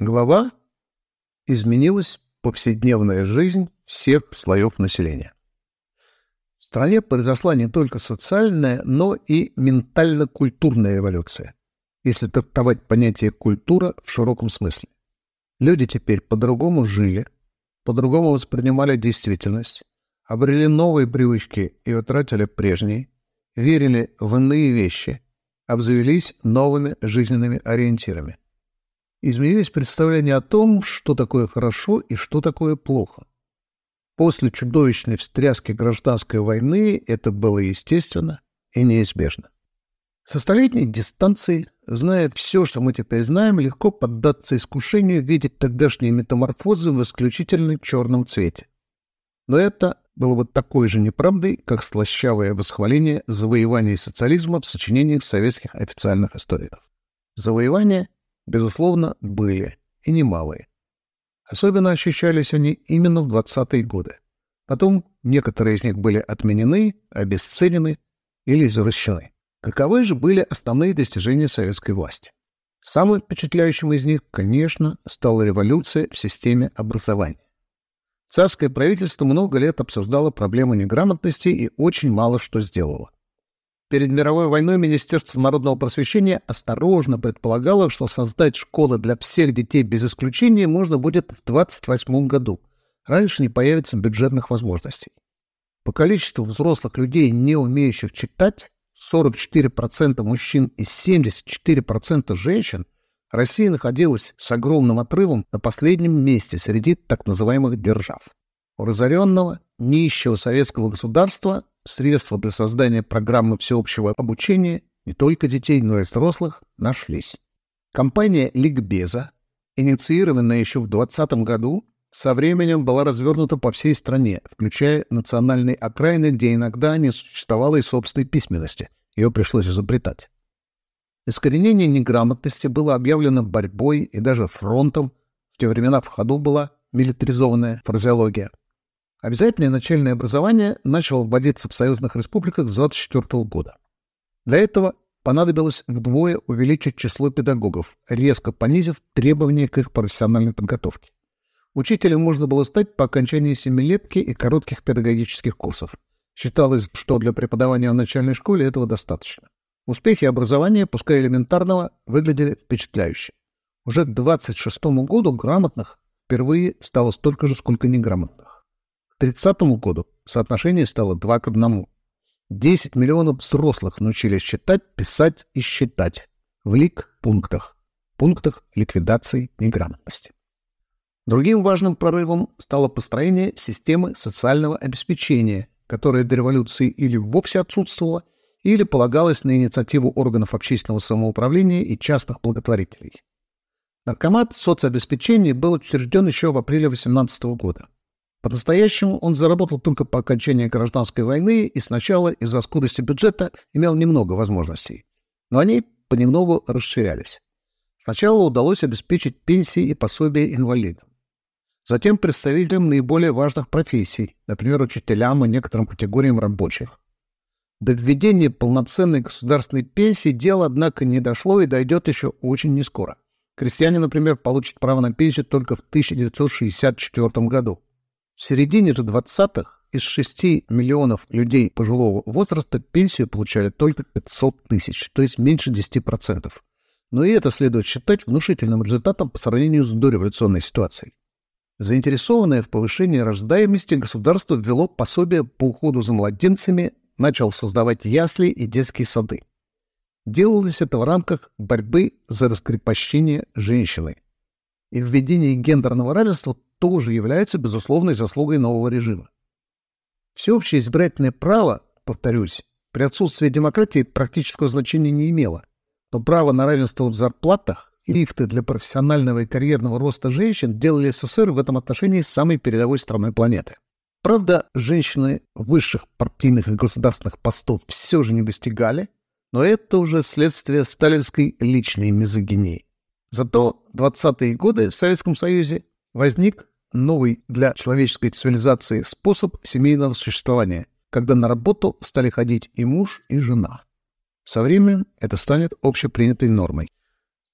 Глава «Изменилась повседневная жизнь всех слоев населения». В стране произошла не только социальная, но и ментально-культурная революция, если трактовать понятие «культура» в широком смысле. Люди теперь по-другому жили, по-другому воспринимали действительность, обрели новые привычки и утратили прежние, верили в иные вещи, обзавелись новыми жизненными ориентирами изменились представления о том, что такое хорошо и что такое плохо. После чудовищной встряски гражданской войны это было естественно и неизбежно. Со столетней дистанции, зная все, что мы теперь знаем, легко поддаться искушению видеть тогдашние метаморфозы в исключительно черном цвете. Но это было бы такой же неправдой, как слащавое восхваление завоевания социализма в сочинениях советских официальных историков. Завоевания безусловно, были, и немалые. Особенно ощущались они именно в 20-е годы. Потом некоторые из них были отменены, обесценены или извращены. Каковы же были основные достижения советской власти? Самым впечатляющим из них, конечно, стала революция в системе образования. Царское правительство много лет обсуждало проблему неграмотности и очень мало что сделало. Перед мировой войной Министерство народного просвещения осторожно предполагало, что создать школы для всех детей без исключения можно будет в 28 году. Раньше не появится бюджетных возможностей. По количеству взрослых людей, не умеющих читать, 44% мужчин и 74% женщин, Россия находилась с огромным отрывом на последнем месте среди так называемых держав. У разоренного, нищего советского государства средства для создания программы всеобщего обучения не только детей, но и взрослых нашлись. Компания «Ликбеза», инициированная еще в 2020 году, со временем была развернута по всей стране, включая национальные окраины, где иногда не существовало и собственной письменности. Ее пришлось изобретать. Искоренение неграмотности было объявлено борьбой и даже фронтом. В те времена в ходу была милитаризованная фразеология. Обязательное начальное образование начало вводиться в союзных республиках с 24 года. Для этого понадобилось вдвое увеличить число педагогов, резко понизив требования к их профессиональной подготовке. Учителем можно было стать по окончании семилетки и коротких педагогических курсов. Считалось, что для преподавания в начальной школе этого достаточно. Успехи образования, пускай элементарного, выглядели впечатляюще. Уже к 26 году грамотных впервые стало столько же, сколько неграмотных. 30 году соотношение стало 2 к 1. 10 миллионов взрослых научились читать, писать и считать в лик-пунктах, пунктах ликвидации неграмотности. Другим важным прорывом стало построение системы социального обеспечения, которая до революции или вовсе отсутствовала, или полагалась на инициативу органов общественного самоуправления и частных благотворителей. Наркомат соцобеспечения был учрежден еще в апреле 18 года. По-настоящему он заработал только по окончании гражданской войны и сначала из-за скудости бюджета имел немного возможностей. Но они понемногу расширялись. Сначала удалось обеспечить пенсии и пособия инвалидам. Затем представителям наиболее важных профессий, например, учителям и некоторым категориям рабочих. До введения полноценной государственной пенсии дело, однако, не дошло и дойдет еще очень нескоро. Крестьяне, например, получат право на пенсию только в 1964 году. В середине же 20-х из 6 миллионов людей пожилого возраста пенсию получали только 500 тысяч, то есть меньше 10%. Но и это следует считать внушительным результатом по сравнению с дореволюционной ситуацией. Заинтересованное в повышении рождаемости государство ввело пособие по уходу за младенцами, начал создавать ясли и детские сады. Делалось это в рамках борьбы за раскрепощение женщины. И введение гендерного равенства тоже является безусловной заслугой нового режима. Всеобщее избирательное право, повторюсь, при отсутствии демократии практического значения не имело, но право на равенство в зарплатах и лифты для профессионального и карьерного роста женщин делали СССР в этом отношении самой передовой страной планеты. Правда, женщины высших партийных и государственных постов все же не достигали, но это уже следствие сталинской личной мизогинии. Зато 20-е годы в Советском Союзе возник новый для человеческой цивилизации способ семейного существования, когда на работу стали ходить и муж, и жена. Со временем это станет общепринятой нормой.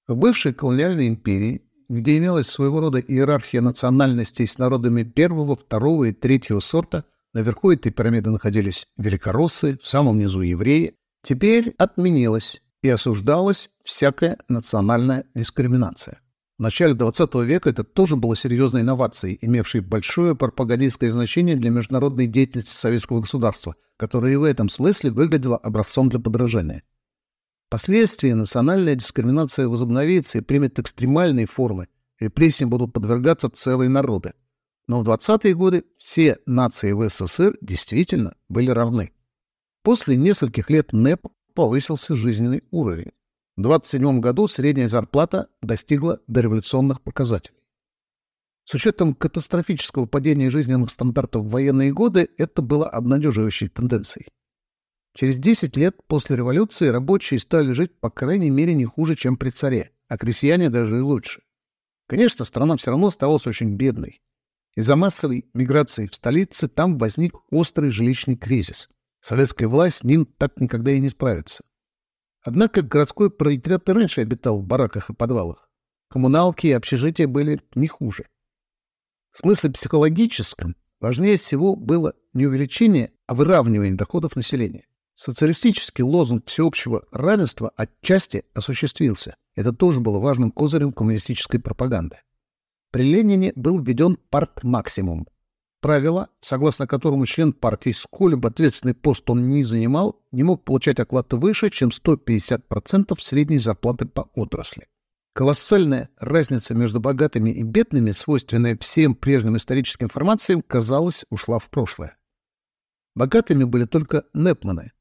В бывшей колониальной империи где имелась своего рода иерархия национальностей с народами первого, второго и третьего сорта, наверху этой пирамиды находились великороссы, в самом низу евреи, теперь отменилась и осуждалась всякая национальная дискриминация. В начале XX века это тоже было серьезной инновацией, имевшей большое пропагандистское значение для международной деятельности советского государства, которое и в этом смысле выглядело образцом для подражания. Впоследствии национальная дискриминация возобновится и примет экстремальные формы, репрессии будут подвергаться целые народы. Но в 20-е годы все нации в СССР действительно были равны. После нескольких лет НЭП повысился жизненный уровень. В 1927 году средняя зарплата достигла дореволюционных показателей. С учетом катастрофического падения жизненных стандартов в военные годы это было обнадеживающей тенденцией. Через 10 лет после революции рабочие стали жить по крайней мере не хуже, чем при царе, а крестьяне даже и лучше. Конечно, страна все равно оставалась очень бедной. Из-за массовой миграции в столице там возник острый жилищный кризис. Советская власть с ним так никогда и не справится. Однако городской пролетариат раньше обитал в бараках и подвалах. Коммуналки и общежития были не хуже. В смысле психологическом важнее всего было не увеличение, а выравнивание доходов населения. Социалистический лозунг всеобщего равенства отчасти осуществился. Это тоже было важным козырем коммунистической пропаганды. При Ленине был введен парт-максимум, Правило, согласно которому член партии, сколь бы ответственный пост он ни занимал, не мог получать оклад выше, чем 150% средней зарплаты по отрасли. Колоссальная разница между богатыми и бедными, свойственная всем прежним историческим формациям, казалось, ушла в прошлое. Богатыми были только непманы,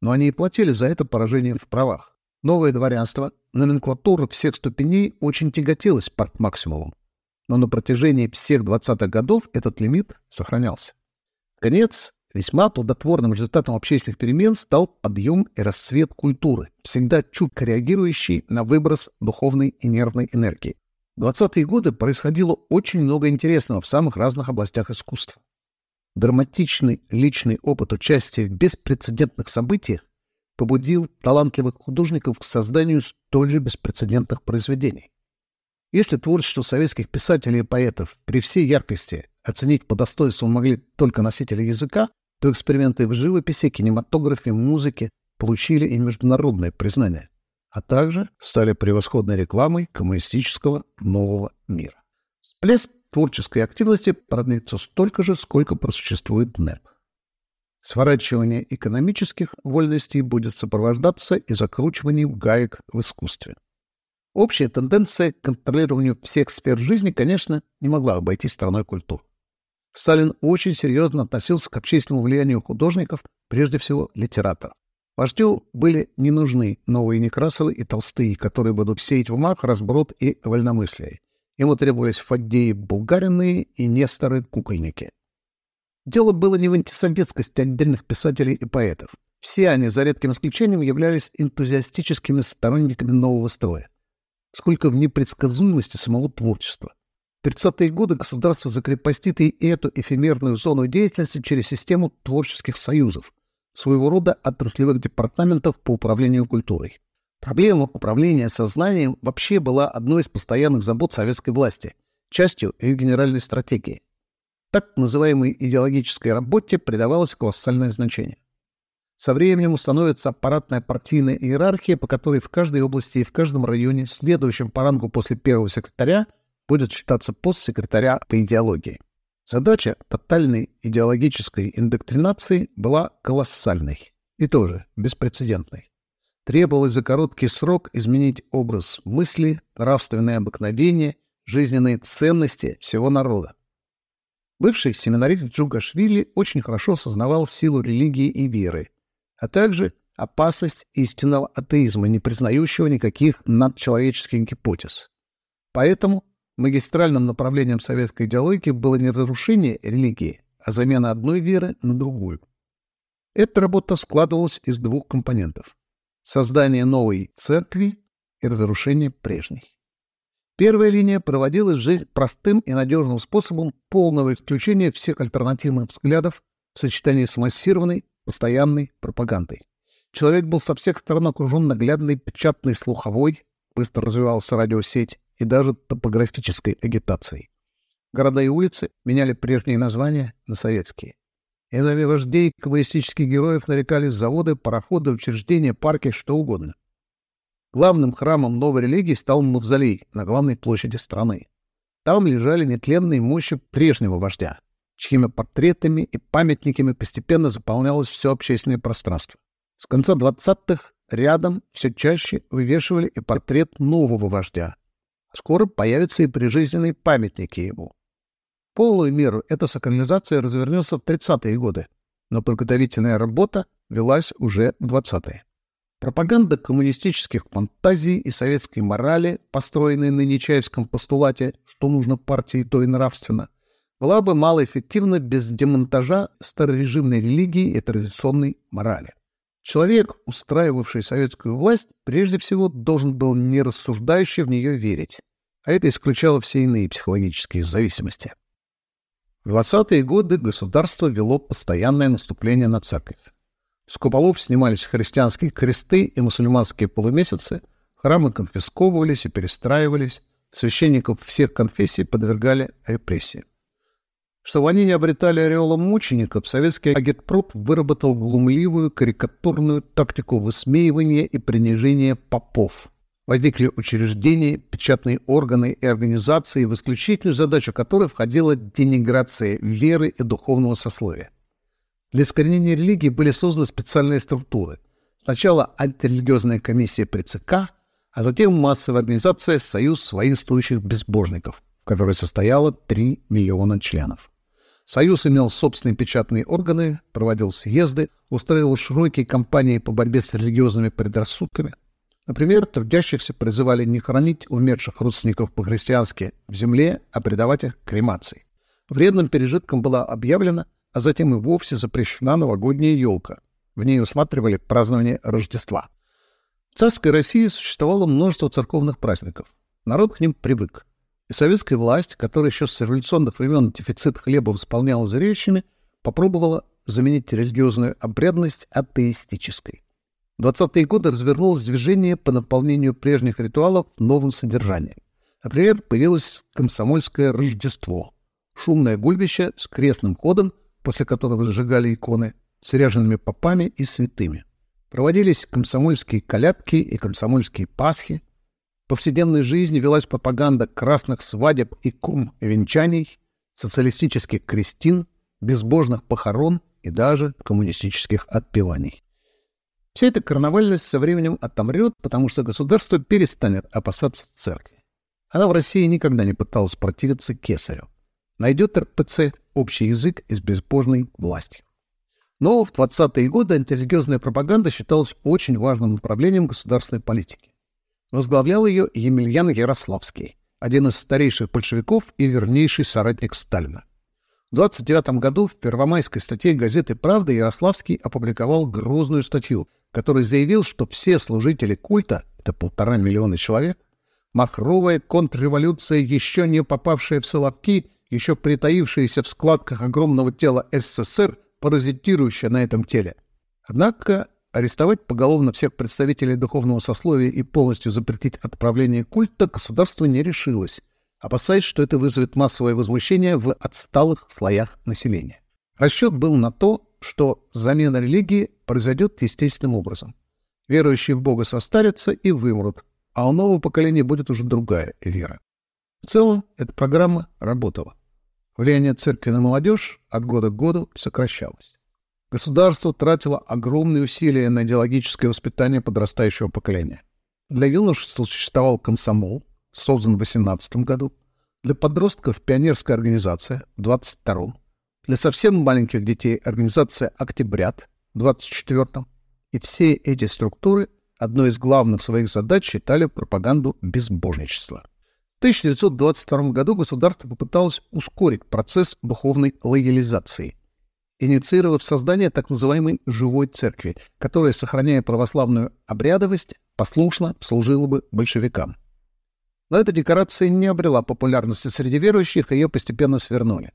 но они и платили за это поражение в правах. Новое дворянство, номенклатура всех ступеней очень тяготилась парт-максимумом но на протяжении всех 20-х годов этот лимит сохранялся. Конец весьма плодотворным результатом общественных перемен стал подъем и расцвет культуры, всегда чутко реагирующий на выброс духовной и нервной энергии. В 20-е годы происходило очень много интересного в самых разных областях искусства. Драматичный личный опыт участия в беспрецедентных событиях побудил талантливых художников к созданию столь же беспрецедентных произведений. Если творчество советских писателей и поэтов при всей яркости оценить по достоинству могли только носители языка, то эксперименты в живописи, кинематографе, музыке получили и международное признание, а также стали превосходной рекламой коммунистического нового мира. Всплеск творческой активности продлится столько же, сколько просуществует НЭП. Сворачивание экономических вольностей будет сопровождаться и закручиванием гаек в искусстве. Общая тенденция к контролированию всех сфер жизни, конечно, не могла обойтись стороной культур. Сталин очень серьезно относился к общественному влиянию художников, прежде всего литераторов. Вождю были не нужны новые Некрасовы и Толстые, которые будут сеять в умах разброд и вольномыслие. Ему требовались Фаддеи Булгарины и Несторы-кукольники. Дело было не в антисоветскости отдельных писателей и поэтов. Все они, за редким исключением, являлись энтузиастическими сторонниками нового строя сколько в непредсказуемости самого творчества. В 30-е годы государство закрепостит и эту эфемерную зону деятельности через систему творческих союзов, своего рода отраслевых департаментов по управлению культурой. Проблема управления сознанием вообще была одной из постоянных забот советской власти, частью ее генеральной стратегии. Так называемой идеологической работе придавалось колоссальное значение. Со временем установится аппаратная партийная иерархия, по которой в каждой области и в каждом районе, следующим по рангу после первого секретаря, будет считаться пост секретаря по идеологии. Задача тотальной идеологической индоктринации была колоссальной и тоже беспрецедентной. Требовалось за короткий срок изменить образ мысли, нравственные обыкновения, жизненные ценности всего народа. Бывший семинарист Джугашвили очень хорошо осознавал силу религии и веры, а также опасность истинного атеизма, не признающего никаких надчеловеческих гипотез. Поэтому магистральным направлением советской идеологии было не разрушение религии, а замена одной веры на другую. Эта работа складывалась из двух компонентов – создание новой церкви и разрушение прежней. Первая линия проводилась жизнь простым и надежным способом полного исключения всех альтернативных взглядов в сочетании с массированной постоянной пропагандой. Человек был со всех сторон окружен наглядной печатной слуховой, быстро развивалась радиосеть, и даже топографической агитацией. Города и улицы меняли прежние названия на советские. Иными вождей коммунистических героев нарекали заводы, пароходы, учреждения, парки, что угодно. Главным храмом новой религии стал мавзолей на главной площади страны. Там лежали нетленные мощи прежнего вождя, чьими портретами и памятниками постепенно заполнялось все общественное пространство. С конца 20-х рядом все чаще вывешивали и портрет нового вождя. Скоро появятся и прижизненные памятники. В полную меру эта сакрализация развернется в 30-е годы, но подготовительная работа велась уже в 20-е. Пропаганда коммунистических фантазий и советской морали, построенной на Нечаевском постулате, что нужно партии то и нравственно, была бы малоэффективна без демонтажа старорежимной религии и традиционной морали. Человек, устраивавший советскую власть, прежде всего должен был не рассуждающий в нее верить, а это исключало все иные психологические зависимости. В 20-е годы государство вело постоянное наступление на церковь. С куполов снимались христианские кресты и мусульманские полумесяцы, храмы конфисковывались и перестраивались, священников всех конфессий подвергали репрессиям. Чтобы они не обретали ореола мучеников, советский агитпроп выработал глумливую карикатурную тактику высмеивания и принижения попов – Возникли учреждения, печатные органы и организации, в исключительную задачу которой входила дениграция веры и духовного сословия. Для искоренения религии были созданы специальные структуры. Сначала антирелигиозная комиссия при ЦК, а затем массовая организация «Союз воинствующих безбожников», в которой состояло 3 миллиона членов. Союз имел собственные печатные органы, проводил съезды, устраивал широкие кампании по борьбе с религиозными предрассудками, Например, трудящихся призывали не хранить умерших родственников по-христиански в земле, а предавать их кремации. Вредным пережитком была объявлена, а затем и вовсе запрещена новогодняя елка. В ней усматривали празднование Рождества. В царской России существовало множество церковных праздников. Народ к ним привык. И советская власть, которая еще с революционных времен дефицит хлеба восполняла зрелищами, попробовала заменить религиозную обрядность атеистической. В 20-е годы развернулось движение по наполнению прежних ритуалов новым содержанием. Например, появилось комсомольское Рождество. Шумное гульбище с крестным ходом, после которого зажигали иконы, с ряжеными попами и святыми. Проводились комсомольские колядки и комсомольские пасхи. Повседневной жизни велась пропаганда красных свадеб и кум венчаний, социалистических крестин, безбожных похорон и даже коммунистических отпеваний. Вся эта карнавальность со временем отомрет, потому что государство перестанет опасаться церкви. Она в России никогда не пыталась противиться кесарю. Найдет РПЦ общий язык и с безбожной властью. Но в 20-е годы антирелигиозная пропаганда считалась очень важным направлением государственной политики. Возглавлял ее Емельян Ярославский, один из старейших большевиков и вернейший соратник Сталина. В 29 году в первомайской статье газеты «Правда» Ярославский опубликовал грозную статью, который заявил, что все служители культа, это полтора миллиона человек, махровая контрреволюция, еще не попавшая в Соловки, еще притаившаяся в складках огромного тела СССР, паразитирующая на этом теле. Однако арестовать поголовно всех представителей духовного сословия и полностью запретить отправление культа государство не решилось, опасаясь, что это вызовет массовое возмущение в отсталых слоях населения. Расчет был на то, что замена религии произойдет естественным образом. Верующие в Бога состарятся и вымрут, а у нового поколения будет уже другая вера. В целом, эта программа работала. Влияние церкви на молодежь от года к году сокращалось. Государство тратило огромные усилия на идеологическое воспитание подрастающего поколения. Для юношества существовал комсомол, создан в 18 году, для подростков пионерская организация в 22 для совсем маленьких детей организация «Октябрят» в 24-м. И все эти структуры одной из главных своих задач считали пропаганду безбожничества. В 1922 году государство попыталось ускорить процесс духовной лоялизации, инициировав создание так называемой «живой церкви», которая, сохраняя православную обрядовость, послушно служила бы большевикам. Но эта декорация не обрела популярности среди верующих, и ее постепенно свернули.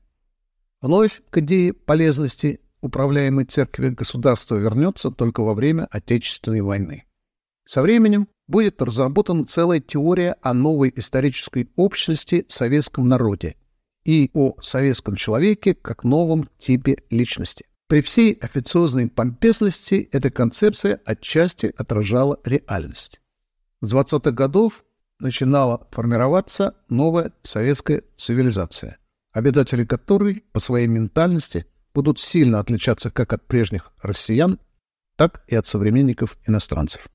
Вновь к идее полезности управляемой церкви государства вернется только во время Отечественной войны. Со временем будет разработана целая теория о новой исторической общности в советском народе и о советском человеке как новом типе личности. При всей официозной помпезности эта концепция отчасти отражала реальность. С 20-х годов начинала формироваться новая советская цивилизация, обитатели которой по своей ментальности будут сильно отличаться как от прежних россиян, так и от современников иностранцев.